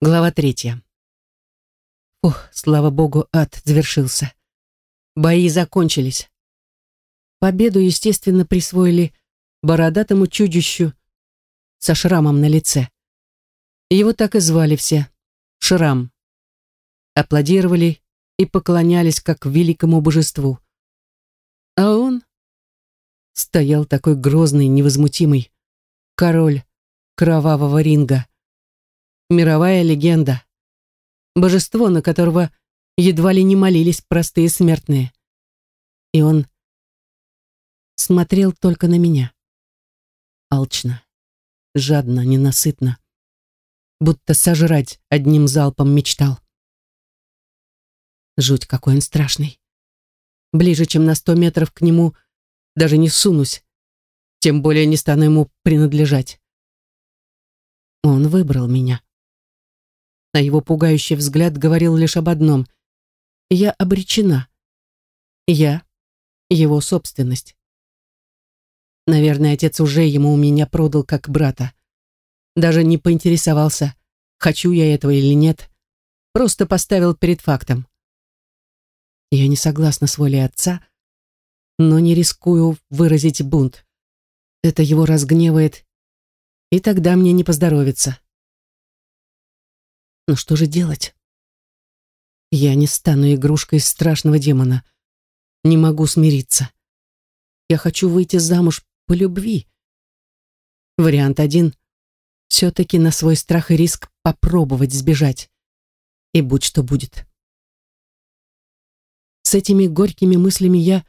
Глава третья. Ух, слава богу, ад завершился. Бои закончились. Победу, естественно, присвоили бородатому чудищу со шрамом на лице. Его так и звали все — Шрам. Аплодировали и поклонялись как великому божеству. А он стоял такой грозный, невозмутимый, король кровавого ринга мировая легенда. Божество, на которого едва ли не молились простые смертные. И он смотрел только на меня. Алчно, жадно, ненасытно. Будто сожрать одним залпом мечтал. Жуть, какой он страшный. Ближе, чем на сто метров к нему, даже не сунусь, тем более не стану ему принадлежать. Он выбрал меня а его пугающий взгляд говорил лишь об одном. Я обречена. Я — его собственность. Наверное, отец уже ему у меня продал как брата. Даже не поинтересовался, хочу я этого или нет. Просто поставил перед фактом. Я не согласна с волей отца, но не рискую выразить бунт. Это его разгневает, и тогда мне не поздоровится. Но что же делать? Я не стану игрушкой страшного демона. Не могу смириться. Я хочу выйти замуж по любви. Вариант один — все-таки на свой страх и риск попробовать сбежать. И будь что будет. С этими горькими мыслями я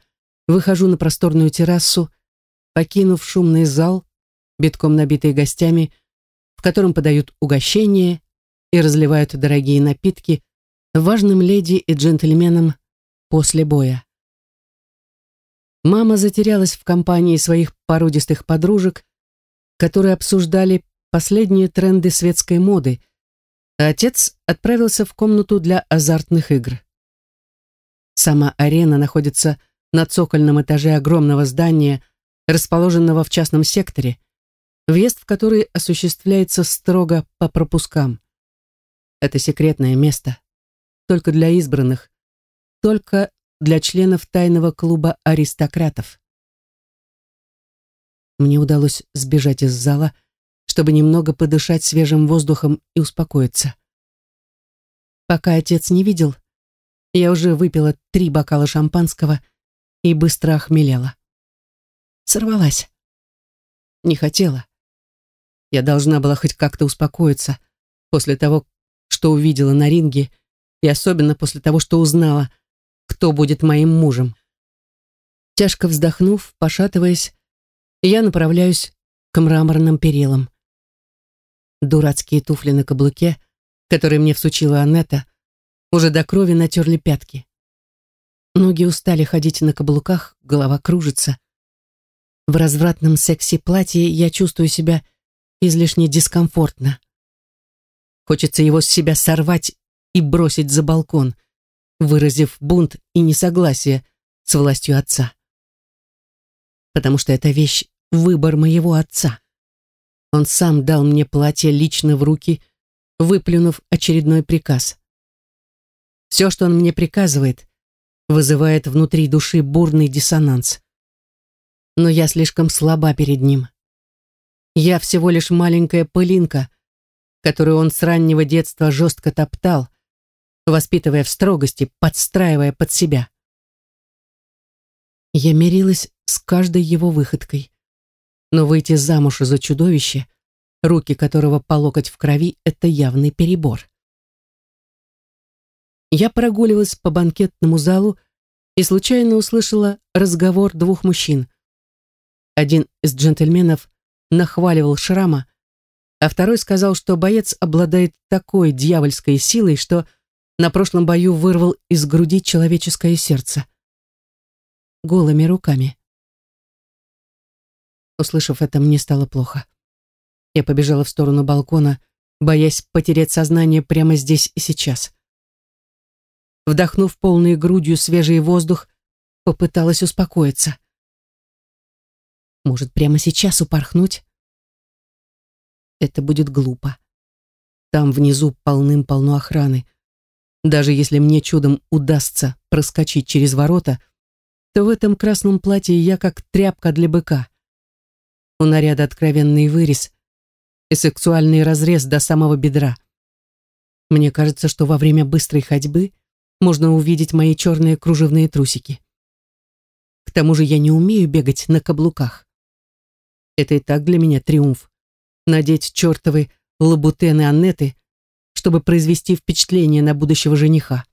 выхожу на просторную террасу, покинув шумный зал, битком набитый гостями, в котором подают угощения и разливают дорогие напитки важным леди и джентльменам после боя. Мама затерялась в компании своих породистых подружек, которые обсуждали последние тренды светской моды, а отец отправился в комнату для азартных игр. Сама арена находится на цокольном этаже огромного здания, расположенного в частном секторе, въезд в который осуществляется строго по пропускам. Это секретное место. Только для избранных. Только для членов тайного клуба аристократов. Мне удалось сбежать из зала, чтобы немного подышать свежим воздухом и успокоиться. Пока отец не видел, я уже выпила три бокала шампанского и быстро охмелела. Сорвалась. Не хотела. Я должна была хоть как-то успокоиться после того, что увидела на ринге, и особенно после того, что узнала, кто будет моим мужем. Тяжко вздохнув, пошатываясь, я направляюсь к мраморным перилам. Дурацкие туфли на каблуке, которые мне всучила Аннета, уже до крови натерли пятки. Ноги устали ходить на каблуках, голова кружится. В развратном секси-платье я чувствую себя излишне дискомфортно. Хочется его с себя сорвать и бросить за балкон, выразив бунт и несогласие с властью отца. Потому что эта вещь — выбор моего отца. Он сам дал мне платье лично в руки, выплюнув очередной приказ. Все, что он мне приказывает, вызывает внутри души бурный диссонанс. Но я слишком слаба перед ним. Я всего лишь маленькая пылинка, которую он с раннего детства жестко топтал, воспитывая в строгости, подстраивая под себя. Я мирилась с каждой его выходкой. Но выйти замуж за чудовище, руки которого по локоть в крови, это явный перебор. Я прогуливалась по банкетному залу и случайно услышала разговор двух мужчин. Один из джентльменов нахваливал Шрама, а второй сказал, что боец обладает такой дьявольской силой, что на прошлом бою вырвал из груди человеческое сердце. Голыми руками. Услышав это, мне стало плохо. Я побежала в сторону балкона, боясь потерять сознание прямо здесь и сейчас. Вдохнув полной грудью свежий воздух, попыталась успокоиться. Может, прямо сейчас упорхнуть? Это будет глупо. Там внизу полным-полно охраны. Даже если мне чудом удастся проскочить через ворота, то в этом красном платье я как тряпка для быка. У наряда откровенный вырез и сексуальный разрез до самого бедра. Мне кажется, что во время быстрой ходьбы можно увидеть мои черные кружевные трусики. К тому же я не умею бегать на каблуках. Это и так для меня триумф. Надеть чертовы лабутены Аннеты, чтобы произвести впечатление на будущего жениха.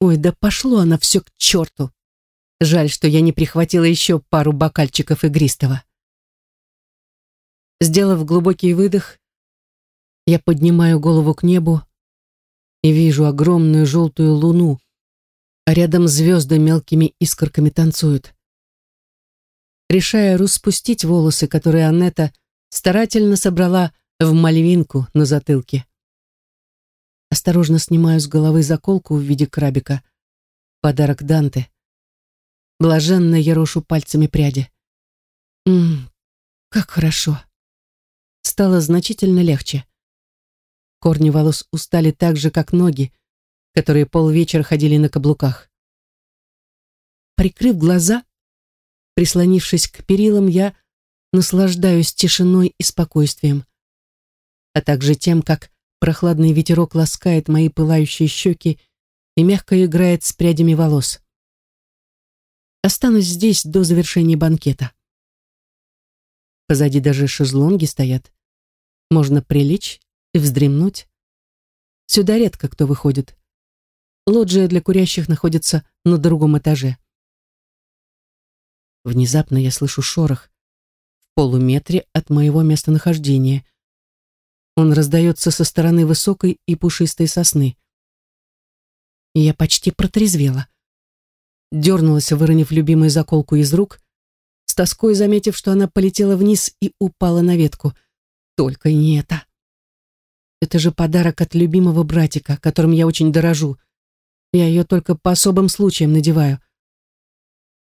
Ой, да пошло она все к черту. Жаль, что я не прихватила еще пару бокальчиков игристого. Сделав глубокий выдох, я поднимаю голову к небу и вижу огромную желтую луну, а рядом звезды мелкими искорками танцуют. Решая распустить волосы, которые Аннета старательно собрала в мальвинку на затылке. Осторожно снимаю с головы заколку в виде крабика. Подарок Данте. Блаженно ерошу пальцами пряди. Ммм, как хорошо. Стало значительно легче. Корни волос устали так же, как ноги, которые полвечера ходили на каблуках. Прикрыв глаза, прислонившись к перилам, я наслаждаюсь тишиной и спокойствием, а также тем, как прохладный ветерок ласкает мои пылающие щеки и мягко играет с прядями волос. Останусь здесь до завершения банкета. Позади даже шезлонги стоят. Можно прилечь и вздремнуть. Сюда редко кто выходит. Лоджия для курящих находится на другом этаже. Внезапно я слышу шорох полуметре от моего местонахождения. Он раздается со стороны высокой и пушистой сосны. Я почти протрезвела. Дернулась, выронив любимую заколку из рук, с тоской заметив, что она полетела вниз и упала на ветку. Только не это. Это же подарок от любимого братика, которым я очень дорожу. Я ее только по особым случаям надеваю.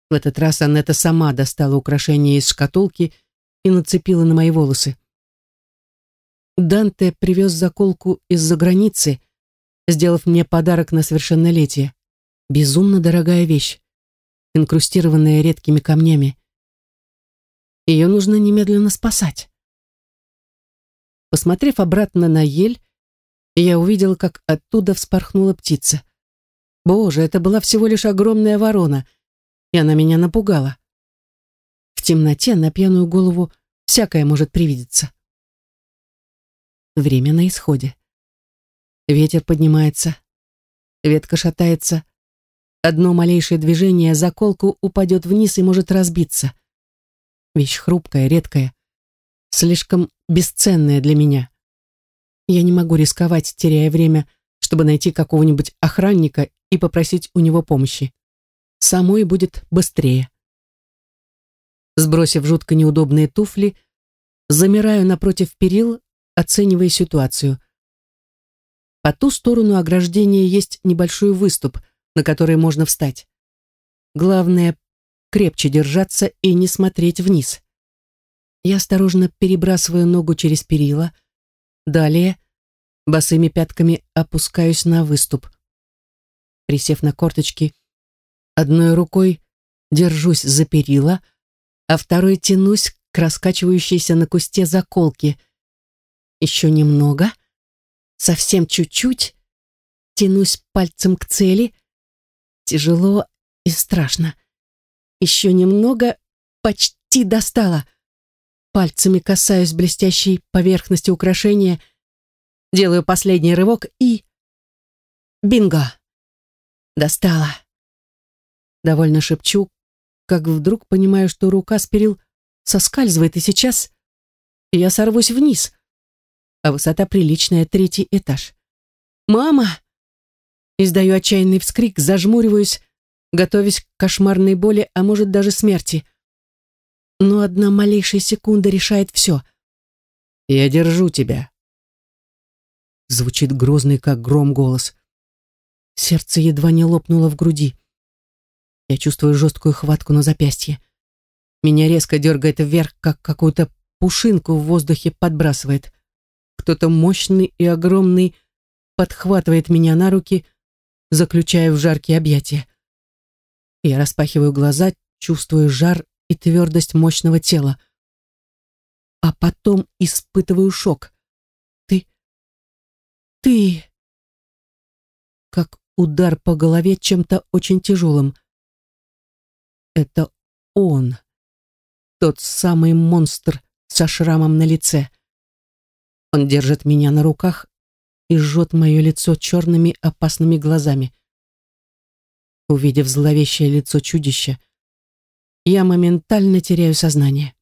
В этот раз Аннета сама достала украшение из шкатулки и нацепила на мои волосы. Данте привез заколку из-за границы, сделав мне подарок на совершеннолетие. Безумно дорогая вещь, инкрустированная редкими камнями. Ее нужно немедленно спасать. Посмотрев обратно на ель, я увидела, как оттуда вспорхнула птица. Боже, это была всего лишь огромная ворона, и она меня напугала. В темноте на пьяную голову всякое может привидеться. Время на исходе. Ветер поднимается, ветка шатается. Одно малейшее движение, заколку упадет вниз и может разбиться. Вещь хрупкая, редкая слишком бесценная для меня. Я не могу рисковать, теряя время, чтобы найти какого-нибудь охранника и попросить у него помощи. Самой будет быстрее. Сбросив жутко неудобные туфли, замираю напротив перил, оценивая ситуацию. По ту сторону ограждения есть небольшой выступ, на который можно встать. Главное — крепче держаться и не смотреть вниз. Я осторожно перебрасываю ногу через перила. Далее босыми пятками опускаюсь на выступ. Присев на корточки, одной рукой держусь за перила, а второй тянусь к раскачивающейся на кусте заколке. Еще немного, совсем чуть-чуть, тянусь пальцем к цели. Тяжело и страшно. Еще немного, почти достала. Пальцами касаюсь блестящей поверхности украшения, делаю последний рывок и... Бинго! Достала. Довольно шепчу, как вдруг понимаю, что рука с перил соскальзывает, и сейчас я сорвусь вниз, а высота приличная, третий этаж. «Мама!» Издаю отчаянный вскрик, зажмуриваюсь, готовясь к кошмарной боли, а может даже смерти но одна малейшая секунда решает все. «Я держу тебя», — звучит грозный, как гром, голос. Сердце едва не лопнуло в груди. Я чувствую жесткую хватку на запястье. Меня резко дергает вверх, как какую-то пушинку в воздухе подбрасывает. кто-то мощный и огромный подхватывает меня на руки, заключая в жаркие объятия. Я распахиваю глаза, чувствую жар и твердость мощного тела. А потом испытываю шок. Ты... Ты... Как удар по голове чем-то очень тяжелым. Это он. Тот самый монстр со шрамом на лице. Он держит меня на руках и жжет мое лицо черными опасными глазами. Увидев зловещее лицо чудища, я моментально теряю сознание.